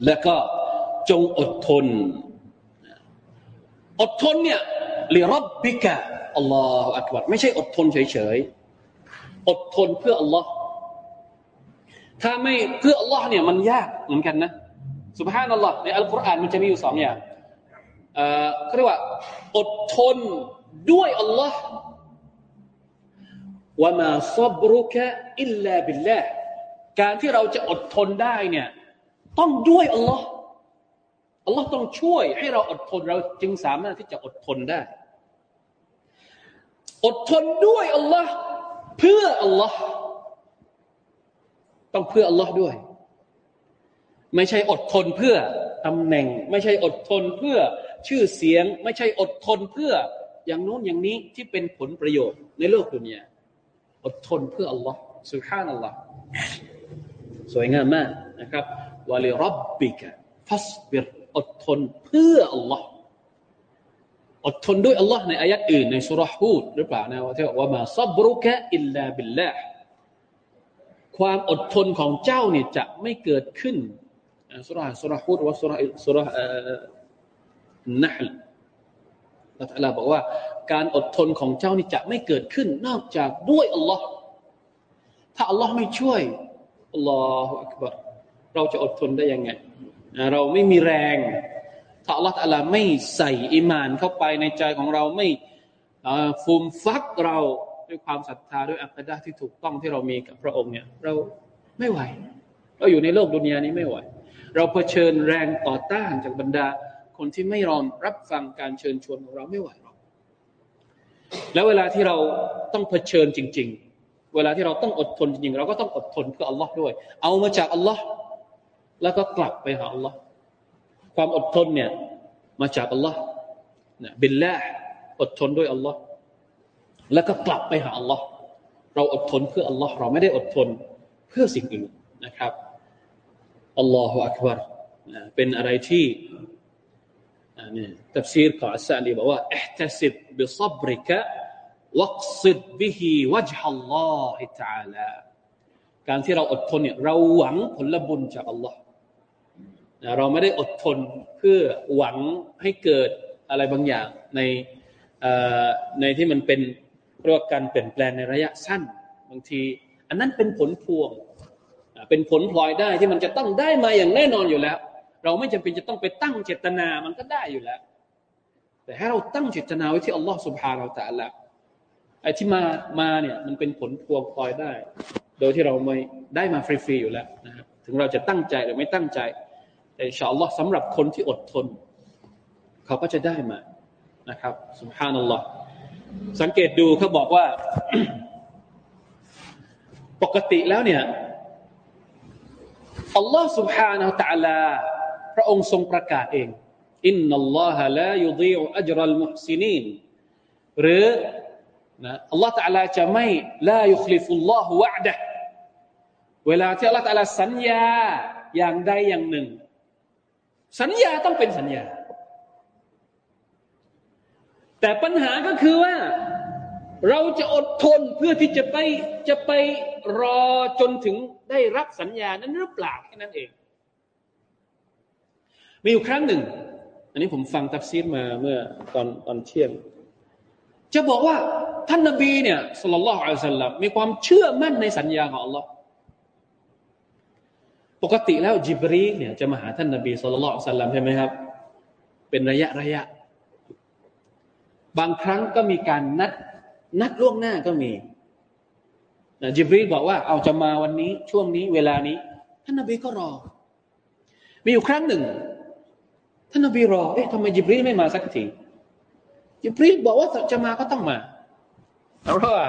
และก็จงอดทน อดทนเนี่ยลิรับบิกะอัลลอฮฺอัลกบัรไม่ใช่อดทนเฉยๆ อดทนเพื่ออัลลอฮ์ถ้าไม่เพื่ออัลลอฮ์เนี่ยมันยากเหมือนกันนะสุบฮานัลลอฮ์ในอัลกุรอานมันจะมีอยู่สองอย่างเอ่อเขาเรียกว่า อดทนด้วยอัลลอฮ์ว่ามาซับรุกะอิลลาบิลลาห์การที่เราจะอดทนได้เนี่ยต้องด้วยอัลลอฮ์อัลลอฮ์ต้องช่วยให้เราอดทนเราจึงสามารถที่จะอดทนได้ อดทนด้วยอัลลอฮ์ เพื่ออัลลอฮ์ต้องเพื่ออัลลอฮ์ด้วย ไม่ใช่อดทนเพื่อตำแหน่ง ไม่ใช่อดทนเพื่อชื่อเสียง ไม่ใช่อดทนเพื่ออย่างโน้นอย่างนี้ที่เป็นผลประโยชน์ในโลกดุนยาอดทนเพื่ออัลลอฮ์สุฮานัลลอฮ์สวยงามมากนะครับวะลิรับบิกะฟัสบิรอดทนเพื่ออัลลอฮ์ อดทนด้วยอัลลอฮ์ในอายัดอื่นในสุรฮูดหรือเปล่านะว่าที่ว่ามาซับรุกะอิลลาบิลลาห์ความอดทนของเจ้าเนี่ยจะไม่เกิดขึ้นสุรสุรฮูดว่าสุรสุรนัฮลละตัลลาบอกว่า การอดทนของเจ้านี่จะไม่เกิดขึ้น นอกจากด้วยอัลลอฮ์ถ้าอัลลอฮ์ไม่ช่วยอัลลอฮฺอักบารเราจะอดทนได้ยังไง เราไม่มีแรง ถ้าอัลลอฮฺอัลลไม่ใส่อิมานเข้าไปในใจของเราไม่ฟูมฟักเราด้วยความศรัทธาด้วยอัคดาที่ถูกต้องที่เรามีกับพระองค์เนี่ยเราไม่ไหว เราอยู่ในโลกดุนยานี้ไม่ไหว เราเผชิญแรงต่อต้านจากบรรดาคนที่ไม่รอนรับฟังการเชิญชวนของเราไม่ไหวหรอกแล้วเวลาที่เราต้องเผชิญจริง ๆ เวลาที่เราต้องอดทนจริงๆเราก็ต้องอดทนเพื่ออัลลอฮ์ด้วย เอามาจากอัลลอฮ์แล้วก็กลับไปหาอัลลอฮ์ ความอดทนเนี่ยมาจากอัลลอฮ์นะบิลละอดทนด้วยอัลลอฮ์แล้วก็กลับไปหาอัลลอฮ์เราอดทนเพื่ออัลลอฮ์เราไม่ได้อดทนเพื่อสิ่งอื่นนะครับอัลลอฮฺอักบารนะเป็นอะไรที่นี่ตัฟซีรของอัสซาลีบอกว่าอิห์ตัสิบบิซับริกะวักซิดบิฮิวจฮัการที่เราอดทนเนี่ยเราหวังผลบุญจากอัลลอฮ์ เราไม่ได้อดทนเพื่อหวังให้เกิดอะไรบางอย่างในในที่มันเป็นเรียกว่าการเปลี่ยนแปลงในระยะสั้น บางที อันนั้นเป็นผลพวง เป็นผลพลอยได้ที่มันจะต้องได้มาอย่างแน่นอนอยู่แล้ว เราไม่จำเป็นจะต้องไปตั้งเจตนามันก็ได้อยู่แล้ว แต่ให้เราตั้งเจตนาไว้ที่อัลลอฮฺสุบฮานาอัลตะละไอ้ที่มามาเนี่ยมันเป็นผลพวงพลอยได้ โดยที่เราไม่ได้มาฟรีๆอยู่แล้วนะครับถึงเราจะตั้งใจหรือไม่ตั้งใจ แต่อินชาอัลล์สำหรับคนที่อดทน เขาก็จะได้มานะครับสุภาพนัลแหละสังเกตดูเขาบอกว่า ปกติแล้วเนี่ยอัลลอฮ์สุภานะตะลาพระองค์ทรงประกาศเองอินนัลลอฮะลายุดีออัจรัลมุฮซินีนหรือนะอัลลอฮ์ตะลาจะไม่ลายุคลิฟุลลอฮุวะดะเวลาที่อัลลอฮ์ตะลาสัญญาอย่างใดอย่างหนึ่ง สัญญาต้องเป็นสัญญา แต่ปัญหาก็คือว่าเราจะอดทนเพื่อที่จะไปจะไปรอจนถึงได้รับสัญญานั้นหรือเปล่าแค่นั้นเอง มีอยู่ครั้งหนึ่ง อันนี้ผมฟังตัฟซีรมาเมื่อตอนตอนเที่ยง จะบอกว่าท่านนบีเนี่ยสุลลัลลอฮุอะลัยฮิสัลลัมมีความเชื่อมั่นในสัญญาของอัลลอฮ์ ปกติแล้วจิบรีเนี่ยจะมาหาท่านนบีสุลลัลลอฮุอะลัยฮิสัลลัมใช่ไหมครับ เป็นระยะระยะ บางครั้งก็มีการนัดนัดล่วงหน้าก็มีจิบรีบอกว่าเอาจะมาวันนี้ช่วงนี้เวลานี้ ท่านนบีก็รอ มีอยู่ครั้งหนึ่ง ท่านนบีรอเอ๊ะทำไมจิบรีไม่มาสักทีจิบรีบอกว่าจะมาก็ต้องมาเพราะว่า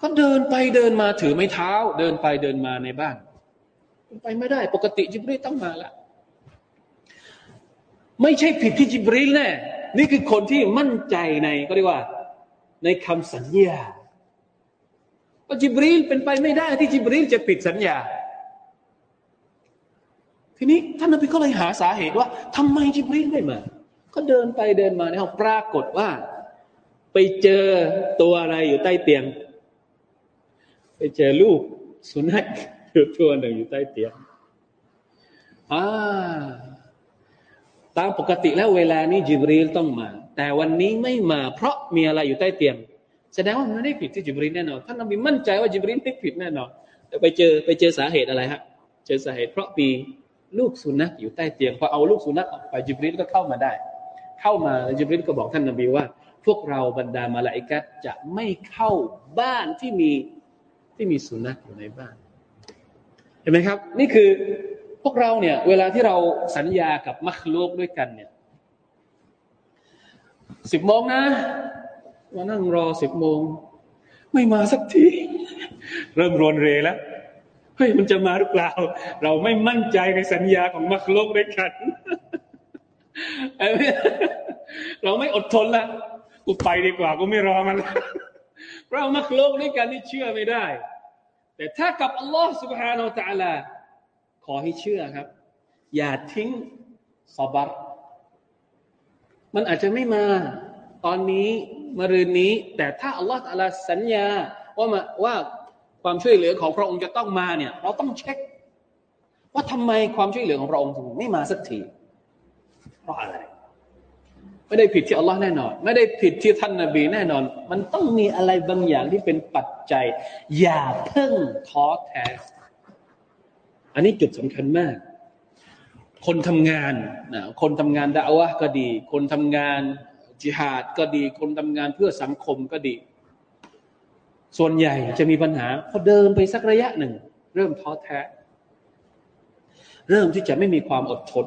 ก็เดินไปเดินมาถือไม้เท้า เดินไปเดินมาในบ้าน ไปไม่ได้ ปกติจิบรีต้องมาละไม่ใช่ผิดที่จิบรีแน่นี่คือคนที่มั่นใจในก็เรียกว่า ในคำสัญญาว่าจิบรีลเป็นไปไม่ได้ที่จิบรีลจะผิดสัญญา ทีนี้ท่านนบีก็เลยหาสาเหตุว่าทำไมจิบรีลไม่มา ก็เดินไปเดินมาในห้องปรากฏว่า ไปเจอตัวอะไรอยู่ใต้เตียง ไปเจอลูกสุนัข อยู่ตัวหนึ่งอยู่ใต้เตียงอ่าตามปกติแล้วเวลานี้จิบรีลต้องมา แต่วันนี้ไม่มา เพราะมีอะไรอยู่ใต้เตียง แสดงว่ามันไม่ได้ผิดที่จิบรีลแน่นอนท่านนบีมั่นใจว่าจิบรีลไม่ผิดแน่นอนแต่ไปเจอไปเจอสาเหตุอะไรฮะ เจอสาเหตุ เพราะมีลูกสุนัขอยู่ใต้เตียงพอเอาลูกสุนัขออกไปจิบรีลก็เข้ามาได้ เข้ามาจิบรีลก็บอกท่านนบีว่า พวกเราบรรดามาลาอิกัสจะไม่เข้าบ้านที่มีที่มีสุนัขอยู่ในบ้าน ห็นไหมครับ นี่คือพวกเราเนี่ย เวลาที่เราสัญญากับมัคลูกด้วยกันเนี่ยสิบโมงนะมานั่งรอสิบโมง ไม่มาสักที เริ่มรวนเรแล้วเฮ้ยมันจะมาหรือเปล่า เราไม่มั่นใจในสัญญาของมัคลูกด้วยกันเราไม่อดทนละกูไปดีกว่ากูไม่รอมันเพราะมัคลูกด้วยกันนี่เชื่อไม่ได้ แต่ถ้ากับอัลลอฮ์ سبحانه และ تعالى ขอให้เชื่อครับ อย่าทิ้งสบัรมันอาจจะไม่มาตอนนี้มะรืนนี้ แต่ถ้าอัลลอฮฺอัลลสัญญาว่ามาว่าความช่วยเหลือของพระองค์จะต้องมาเนี่ย เราต้องเช็ค ว่าทำไมความช่วยเหลือของพระองค์ถึงไม่มาสักทีเพราะอะไร ไม่ได้ผิดที่อัลลอฮ์แน่นอน ไม่ได้ผิดที่ท่านนาบีแน่นอน มันต้องมีอะไรบางอย่างที่เป็นปัจจัย อย่าเพิ่งท้อแท้ อันนี้จุดสำคัญมาก คนทำงานนะคนทำงานดาวะก็ดี คนทำงานจิฮาดก็ดี คนทำงานเพื่อสังคมก็ดี ส่วนใหญ่จะมีปัญหาพอเดินไปสักระยะหนึ่ง เริ่มท้อแท้ เริ่มที่จะไม่มีความอดทน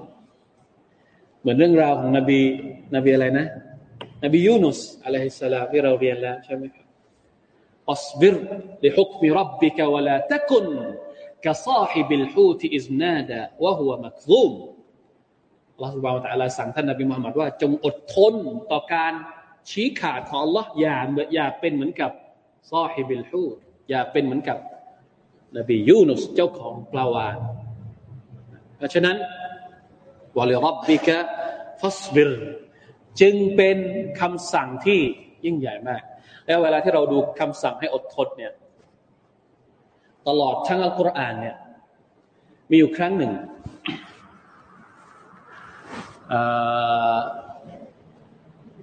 เหมือนเรื่องราวของนบี นบีอะไรนะ นบียูนุสอะลัยฮิสสลามที่เราเรียนแล้วใช่ไหมครับفاصبر لحكم ربك ولا تكن كصاحب الحوت إذ نادى وهو مكظومอัลลอฮฺสุบานตะลาสั่งท่านนบีมุฮัมมัดว่า จงอดทนต่อการชี้ขาดของอัลลอฮ์อย่าอย่าเป็นเหมือนกับصاحب الحوتอย่าเป็นเหมือนกับนบียูนุสเจ้าของปลาวานเพราะฉะนั้น วะลิรับบิกะฟัสบิรจึงเป็นคำสั่งที่ยิ่งใหญ่มาก แล้วเวลาที่เราดูคำสั่งให้อดทนเนี่ยตลอดทั้งอัลกุรอานเนี่ยมีอยู่ครั้งหนึ่ง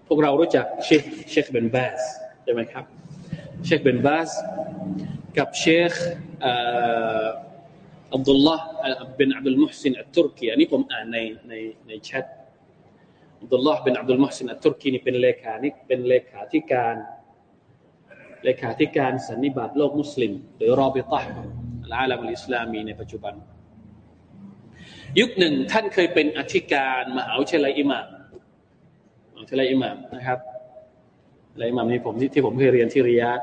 พวกเรารู้จักเชคเชคบินบาซใช่ไหมครับ เชคบินบาซกับเชค อับดุลลาห์บินอับดุลมุฮซินอัตตุรกีอันนี้ผมอ่านในในในแชทอับดุลลาห์บินอับดุลมุฮซินอัตตุรกีนี่เป็นเลขานี่เป็นเลขาธิการ เลขาธิการสันนิบาตโลกมุสลิม หรือรอบิตะอาลามอิสลามีในปัจจุบัน ยุคหนึ่งท่านเคยเป็นอธิการมหาวิทยาลัยอิหม่ามมหาวิทยาลัยอิหม่ามนะครับลัยอิหม่ามนี่ผมที่ที่ผมเคยเรียนที่ริยาด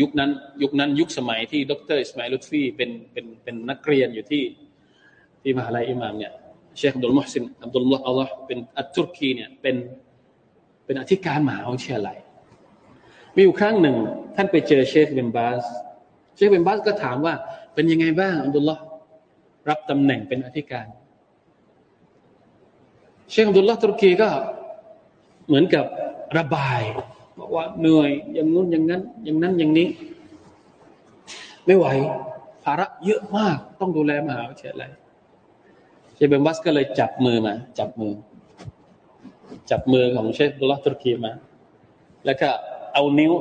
ยุคนั้นยุคนั้นยุคสมัยที่ดรอิสมาอิลุตฟีเป็นเป็นเป็นนักเรียนอยู่ที่ที่มหาลัยอิหม่ามเนี่ยเชคอับดุลมุฮซินอับดุลลอัลลอฮ์เป็นอัตตุรกีเนี่ยเป็นเป็นอธิการมหาวิทยาลัยมีอยู่ครั้งหนึ่ง ท่านไปเจอเชคบินบาซ เชคบินบาซก็ถามว่า เป็นยังไงบ้างอับดุลลอฮ์รับตำแหน่งเป็นอธิการ เชคอับดุลลอฮ์ตุรกีก็เหมือนกับระบาย บอกว่าเหนื่อย อย่างนู้นอย่างนั้น อย่างนั้นอย่างนี้ ไม่ไหว ภาระเยอะมากต้องดูแลมหาวิทยาลัยเชคเบนบาสก็เลยจับมือมา จับมือ จับมือของเชคอับดุลลอฮ์ตุรกีมา แล้วก็เอานิ้ว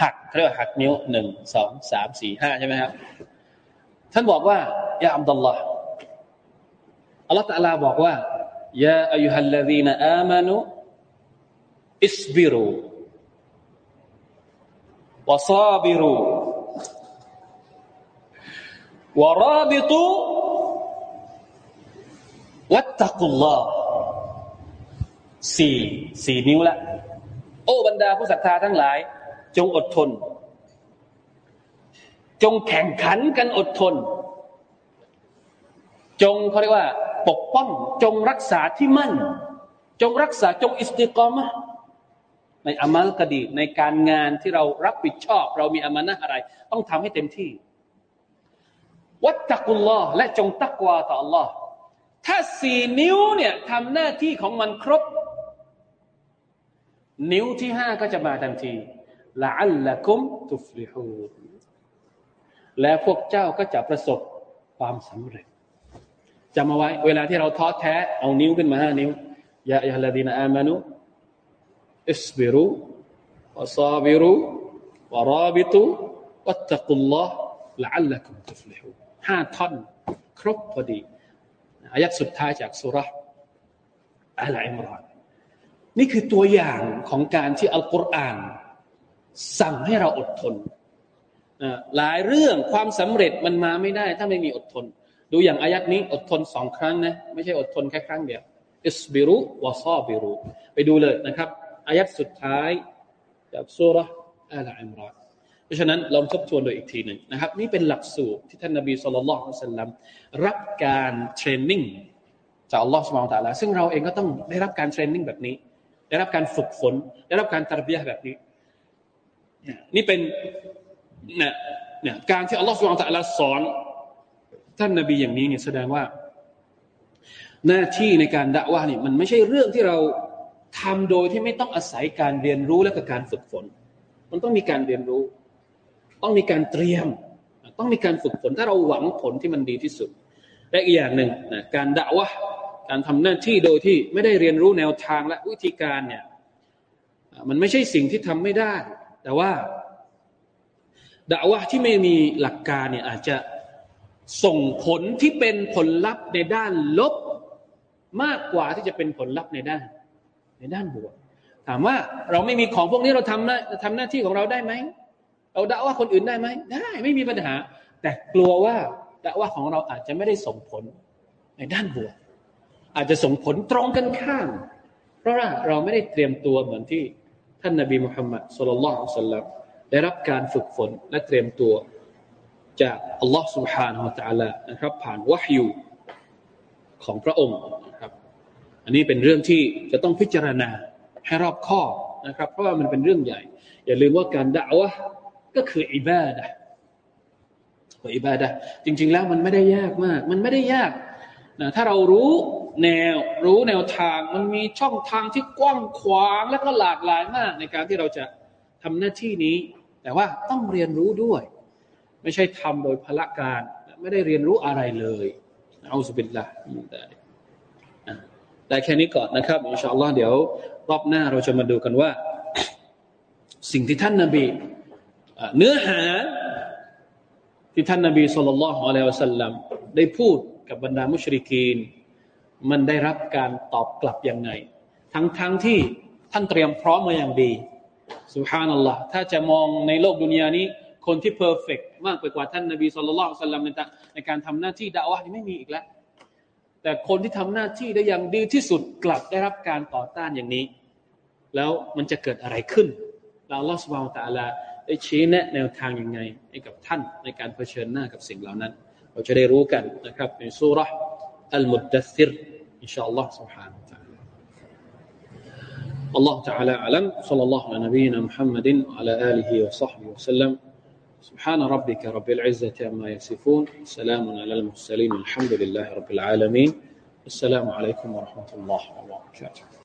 หักเรียกว่าหักนิ้วหนึ่งสองสามสี่ห้าใช่ไหมครับ ท่านบอกว่ายาอับดุลลอฮ์อัลลอฮฺตะลาบอกว่ายาอายุฮัลลดีนอามานุอิสบิรู วะซาบิรูวะราบิตุวัตตะกุลลอฮ์สี่สี่นิ้วละ โอ้บรรดาผู้ศรัทธาทั้งหลาย จงอดทน จงแข่งขันกันอดทน จงเขาเรียกว่า ปกป้อง จงรักษาที่มั่น จงรักษาจงอิสติกรมะ ในอามัลกดีในการงานที่เรารับผิดชอบ เรามีอามานะอะไร ต้องทำให้เต็มที่ วัตตะกุลลอและจงตักวาต่อ Allah ถ้าสี่นิ้วเนี่ยทำหน้าที่ของมันครบ นิ้วที่ห้าก็จะมาทันทีละอัลละกุมตุฟลิฮูและพวกเจ้าก็จะประสบความสำเร็จจำเอาไว้ เวลาที่เราท้อแท้ เอานิ้วขึ้นมาห้านิ้วยาอัลลดีนอามานุ อิสบิรุวะซาบิรุวะราบิตุวัตตะกุลลอฮ์ละอัลละกุมตุฟลิฮูห้าท่อน ครบพอดีอายัดสุดท้ายจากสุรษอัลอิมรานนี่คือตัวอย่างของการที่อัลกุรอานสั่งให้เราอดทนหลายเรื่องความสำเร็จมันมาไม่ได้ ถ้าไม่มีอดทน ดูอย่างอายัดนี้อดทนสองครั้งนะ ไม่ใช่อดทนแค่ครั้งเดียวอิสบิรุวะซอบิรุไปดูเลยนะครับ อายัดสุดท้ายจากสุรอัลอิมรานเพราะฉะนั้นลองทบทวนโดยอีกทีหนึ่งนะครับ นี่เป็นหลักสูตรที่ท่านนบีสุลต่านสัลลัมรับการเทรนนิ่งจากอัลลอฮฺสุบานตะลาซึ่งเราเองก็ต้องได้รับการเทรนนิ่งแบบนี้ ได้รับการฝึกฝน ได้รับการตรบียแบบนี้ นี่เป็นเนี่ยเนี่ยการที่อัลลอฮฺสุบานตะลาสอน ท่านนบีอย่างนี้เนี่ยแสดงว่า หน้าที่ในการด่าว่านี่มันไม่ใช่เรื่องที่เรา ทำโดยที่ไม่ต้องอาศัยการเรียนรู้และกการฝึกฝน มันต้องมีการเรียนรู้ ต้องมีการเตรียม ต้องมีการฝึกฝนถ้าเราหวังผลที่มันดีที่สุด และอีกอย่างหนึ่งนะการด่าว่าการทำหน้าที่โดยที่ไม่ได้เรียนรู้แนวทางและวิธีการเนี่ยมันไม่ใช่สิ่งที่ทำไม่ได้ แต่ว่าด่าว่าที่ไม่มีหลักการเนี่ยอาจจะส่งผลที่เป็นผลลัพธ์ในด้านลบมากกว่าที่จะเป็นผลลัพธ์ในด้าน ในด้านบวกถามว่าเราไม่มีของพวกนี้เราทำหน้าทำหน้าที่ของเราได้ไหมเราด่าว่าคนอื่นได้ไหมได้ไม่มีปัญหา แต่กลัวว่าด่าว่าของเราอาจจะไม่ได้ส่งผลในด้านบวก อาจจะส่งผลตรงกันข้ามเพราะว่าเราไม่ได้เตรียมตัวเหมือนที่ท่านนบีมุฮัมมัดสุลลัลลอฮุสัลลัมได้รับการฝึกฝนและเตรียมตัว จากอัลลอฮ์ سبحانه และ تعالى นะครับ ผ่านวะฮยูของพระองค์ อันนี้เป็นเรื่องที่จะต้องพิจารณาให้รอบคอบนะครับ เพราะว่ามันเป็นเรื่องใหญ่ อย่าลืมว่าการด่าวะก็คืออิบาดะอิบาดะจริง ๆ แล้วมันไม่ได้ยากมาก มันไม่ได้ยากนะถ้าเรารู้แนวรู้แนวทางมันมีช่องทางที่กว้างขวางและก็หลากหลายมาก ในการที่เราจะทำหน้าที่นี้ แต่ว่าต้องเรียนรู้ด้วย ไม่ใช่ทำโดยพละการ ไม่ได้เรียนรู้อะไรเลยเอาสุบิลละมินดา ได้แค่นี้ก่อนนะครับอินชาอัลลอฮ์เดี๋ยวรอบหน้าเราจะมาดูกันว่า สิ่งที่ท่านนาบีเนื้อหาที่ท่านนาบีสุลต่านละฮ์อะลัยฮิวสัลลัมได้พูดกับบรรดามุชริกีน มันได้รับการตอบกลับยังไง ทั้งทั้งที่ท่านเตรียมพร้อมมาอย่างดีสุฮานัลลอฮ์ถ้าจะมองในโลกดุนยานี้ คนที่เพอร์เฟกมากไปกว่าท่านนาบีสุลต่านละสัลลัมในการทำหน้าที่ด่าวะนี่ไม่มีอีกแล้ว แต่คนที่ทำหน้าที่ได้อย่างดีที่สุดกลับได้รับการต่อต้านอย่างนี้ แล้วมันจะเกิดอะไรขึ้นเราลอสวาลตาลาได้ชี้แนะแนวทางยังไงให้กับท่านในการเผชิญหน้ากับสิ่งเหล่านั้น เราจะได้รู้กันนะครับในสุรษอัลมุดดัซิรอินชาอัลลอฮ์ سبحانه และ تعالى الله تعالى أعلم صلى الله على نبينا محمد وعلى آله وصحبه وسلم سبحان ربك رب العزة عما يصفون سلام على المرسلين الحمد لله رب العالمين السلام عليكم ورحمة الله وبركاته.